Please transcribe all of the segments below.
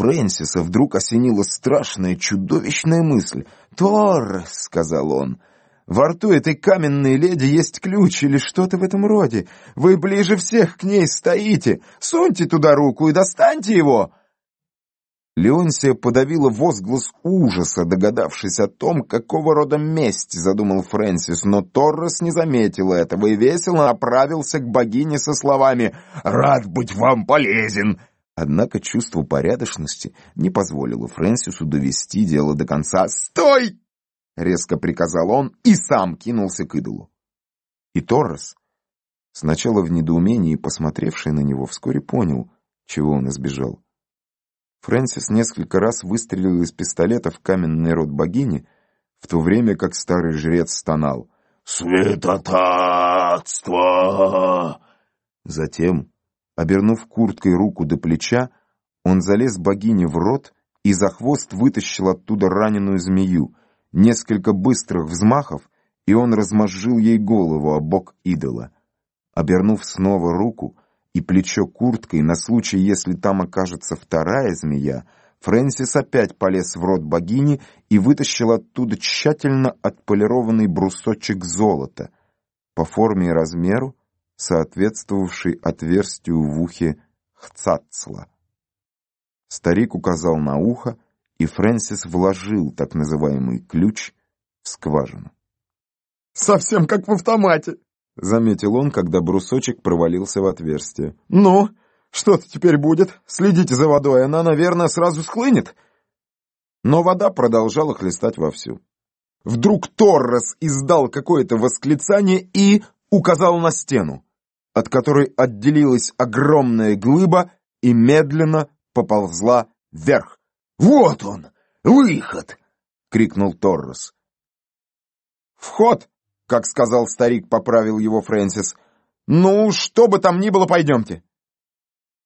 Фрэнсиса вдруг осенила страшная, чудовищная мысль. «Торрес», — сказал он, — «во рту этой каменной леди есть ключ или что-то в этом роде. Вы ближе всех к ней стоите. Суньте туда руку и достаньте его». Леонсия подавила возглас ужаса, догадавшись о том, какого рода месть задумал Фрэнсис, но Торрес не заметил этого и весело направился к богине со словами «Рад быть вам полезен!» Однако чувство порядочности не позволило Фрэнсису довести дело до конца. «Стой!» — резко приказал он и сам кинулся к идолу. И Торрес, сначала в недоумении посмотревший на него, вскоре понял, чего он избежал. Фрэнсис несколько раз выстрелил из пистолета в каменный рот богини, в то время как старый жрец стонал «Святотатство!». Затем, обернув курткой руку до плеча, он залез богине в рот и за хвост вытащил оттуда раненую змею. Несколько быстрых взмахов, и он размозжил ей голову о бок идола. Обернув снова руку, и плечо курткой на случай, если там окажется вторая змея, Фрэнсис опять полез в рот богини и вытащил оттуда тщательно отполированный брусочек золота, по форме и размеру соответствовавший отверстию в ухе Хцацла. Старик указал на ухо, и Фрэнсис вложил так называемый ключ в скважину. «Совсем как в автомате!» — заметил он, когда брусочек провалился в отверстие. «Ну, что-то теперь будет. Следите за водой, она, наверное, сразу схлынет». Но вода продолжала хлестать вовсю. Вдруг Торрес издал какое-то восклицание и указал на стену, от которой отделилась огромная глыба и медленно поползла вверх. «Вот он! Выход!» — крикнул Торрес. «Вход!» как сказал старик, поправил его Фрэнсис. «Ну, что бы там ни было, пойдемте».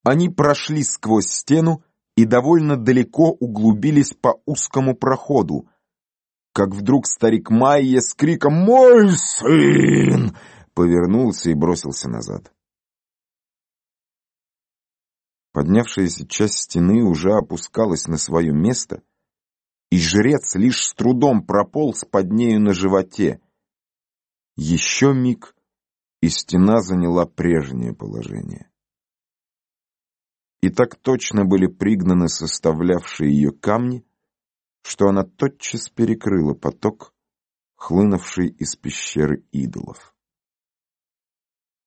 Они прошли сквозь стену и довольно далеко углубились по узкому проходу, как вдруг старик Майя с криком «Мой сын!» Повернулся и бросился назад. Поднявшаяся часть стены уже опускалась на свое место, и жрец лишь с трудом прополз под нею на животе, еще миг, и стена заняла прежнее положение. И так точно были пригнаны составлявшие ее камни, что она тотчас перекрыла поток, хлынувший из пещеры идолов.